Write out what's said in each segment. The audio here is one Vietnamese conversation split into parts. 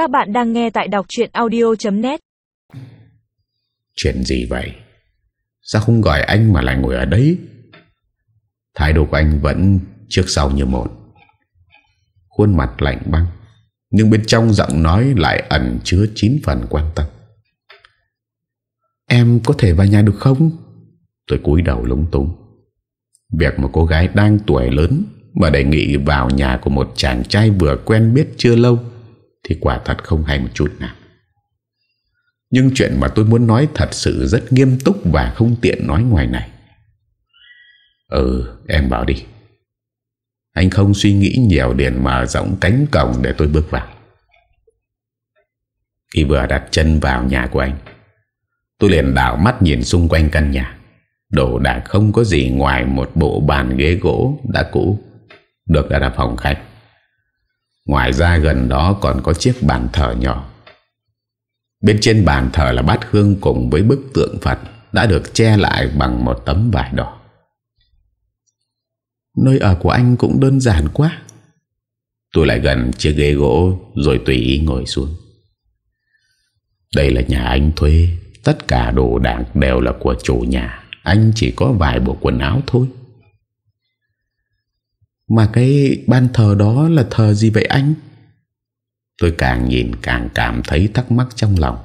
Các bạn đang nghe tại đọc chuyện audio.net Chuyện gì vậy? Sao không gọi anh mà lại ngồi ở đấy? Thái độ của anh vẫn trước sau như một Khuôn mặt lạnh băng, Nhưng bên trong giọng nói lại ẩn chứa chín phần quan tâm Em có thể vào nhà được không? Tôi cúi đầu lúng túng Việc một cô gái đang tuổi lớn Mà đề nghị vào nhà của một chàng trai vừa quen biết chưa lâu thì quả thật không hay một chút nào. Nhưng chuyện mà tôi muốn nói thật sự rất nghiêm túc Và không tiện nói ngoài này. Ừ em bảo đi. Anh không suy nghĩ nhiều điện mở rộng cánh cổng để tôi bước vào. Khi vừa đặt chân vào nhà của anh. Tôi liền đảo mắt nhìn xung quanh căn nhà. Đồ đạc không có gì ngoài một bộ bàn ghế gỗ đã cũ, Được đặt ở phòng khách. Ngoài ra gần đó còn có chiếc bàn thờ nhỏ. Bên trên bàn thờ là bát hương cùng với bức tượng Phật Đã được che lại bằng một tấm vải đỏ. Nơi ở của anh cũng đơn giản quá. Tôi lại gần chiếc ghế gỗ Rồi tùy ý ngồi xuống. Đây là nhà anh thuê. Tất cả đồ đạc đều là của chủ nhà. Anh chỉ có vài bộ quần áo thôi. Mà cái ban thờ đó là thờ gì vậy anh? Tôi càng nhìn càng cảm thấy thắc mắc trong lòng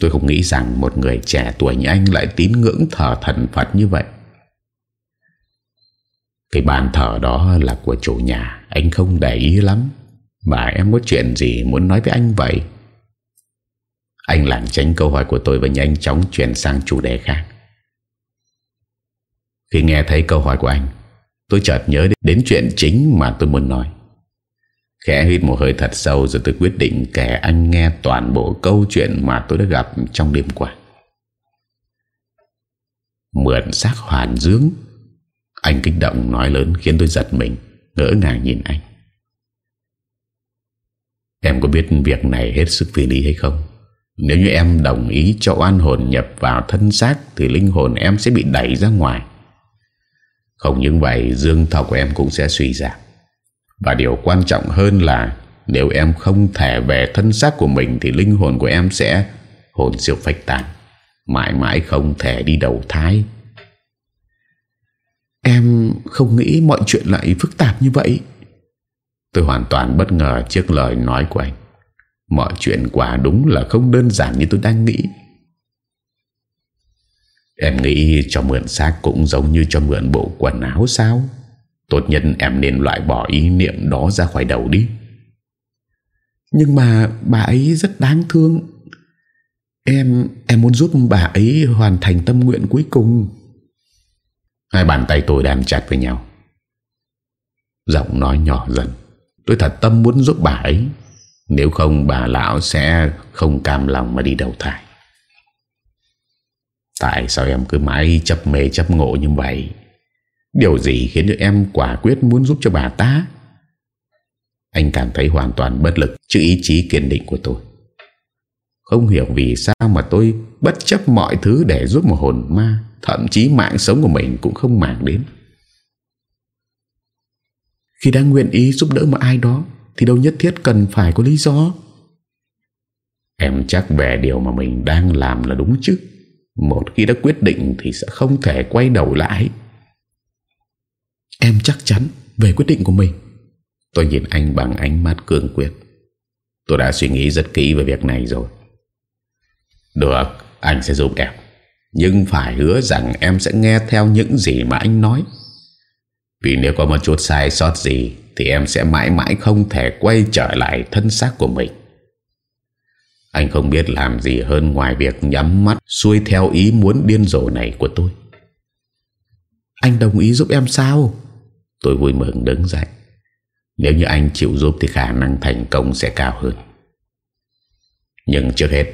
Tôi không nghĩ rằng một người trẻ tuổi như anh lại tín ngưỡng thờ thần Phật như vậy Cái bàn thờ đó là của chủ nhà Anh không để ý lắm Bà em có chuyện gì muốn nói với anh vậy? Anh lảng tránh câu hỏi của tôi và nhanh chóng chuyển sang chủ đề khác. Khi nghe thấy câu hỏi của anh, tôi chợt nhớ đến chuyện chính mà tôi muốn nói. Khẽ hít một hơi thật sâu rồi tôi quyết định kể anh nghe toàn bộ câu chuyện mà tôi đã gặp trong đêm qua. Mượn xác hoàn dưỡng. Anh kích động nói lớn khiến tôi giật mình, ngỡ ngàng nhìn anh. Em có biết việc này hết sức phi lý hay không? Nếu như em đồng ý cho oan hồn nhập vào thân xác Thì linh hồn em sẽ bị đẩy ra ngoài không những vậy, Dương thọ của em cũng sẽ suy giảm Và điều quan trọng hơn là, Nếu em không thể về thân xác của mình Thì linh hồn của em sẽ Hồn siêu phách tàn Mãi mãi không thể đi đầu thai. Em không nghĩ mọi chuyện lại phức tạp như vậy. Tôi hoàn toàn bất ngờ trước lời nói của anh. Mọi chuyện quả đúng là không đơn giản như tôi đang nghĩ. Em nghĩ cho mượn xác cũng giống như cho mượn bộ quần áo sao? Tốt nhất em nên loại bỏ ý niệm đó ra khỏi đầu đi. Nhưng mà bà ấy rất đáng thương. Em em muốn giúp bà ấy hoàn thành tâm nguyện cuối cùng. Hai bàn tay tôi đàn chặt với nhau. Giọng nói nhỏ dần. Tôi thật tâm muốn giúp bà ấy. Nếu không, bà lão sẽ không cam lòng mà đi đầu thai. Tại sao em cứ mãi chấp mê chấp ngộ như vậy? Điều gì khiến cho em quả quyết muốn giúp cho bà ta? Anh cảm thấy hoàn toàn bất lực Trước ý chí kiên định của tôi. Không hiểu vì sao mà tôi Bất chấp mọi thứ để giúp một hồn ma, Thậm chí mạng sống của mình cũng không màng đến. Khi đang nguyện ý giúp đỡ một ai đó, thì đâu nhất thiết cần phải có lý do? Em chắc về điều mà mình đang làm là đúng chứ. Một khi đã quyết định Thì sẽ không thể quay đầu lại. Em chắc chắn Về quyết định của mình. Tôi nhìn anh bằng ánh mắt cương quyết. Tôi đã suy nghĩ rất kỹ về việc này rồi. Được Anh sẽ giúp em. Nhưng phải hứa rằng em sẽ nghe theo những gì mà anh nói. Vì nếu có một chút sai sót gì thì em sẽ mãi mãi không thể quay trở lại thân xác của mình. Anh không biết làm gì hơn ngoài việc nhắm mắt xuôi theo ý muốn điên rồ này của tôi. Anh đồng ý giúp em sao? Tôi vui mừng đứng dậy. Nếu như anh chịu giúp thì khả năng thành công sẽ cao hơn. Nhưng trước hết,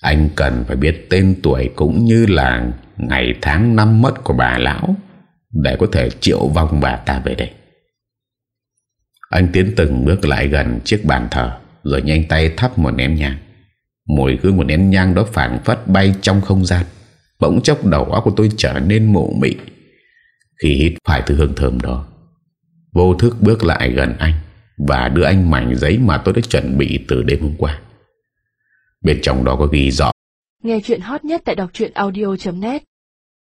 anh cần phải biết tên tuổi cũng như là ngày tháng năm mất của bà lão để có thể triệu vong bà ta về đây. Anh tiến từng bước lại gần chiếc bàn thờ Rồi nhanh tay thắp một nén nhang Mùi hương một nén nhang đó phản phất bay trong không gian. Bỗng chốc đầu óc của tôi trở nên mộ mị. Khi hít phải thứ hương thơm đó, Vô thức bước lại gần anh Và đưa anh mảnh giấy mà tôi đã chuẩn bị từ đêm hôm qua. Bên trong đó có ghi rõ. Nghe chuyện hot nhất tại đọc audio.net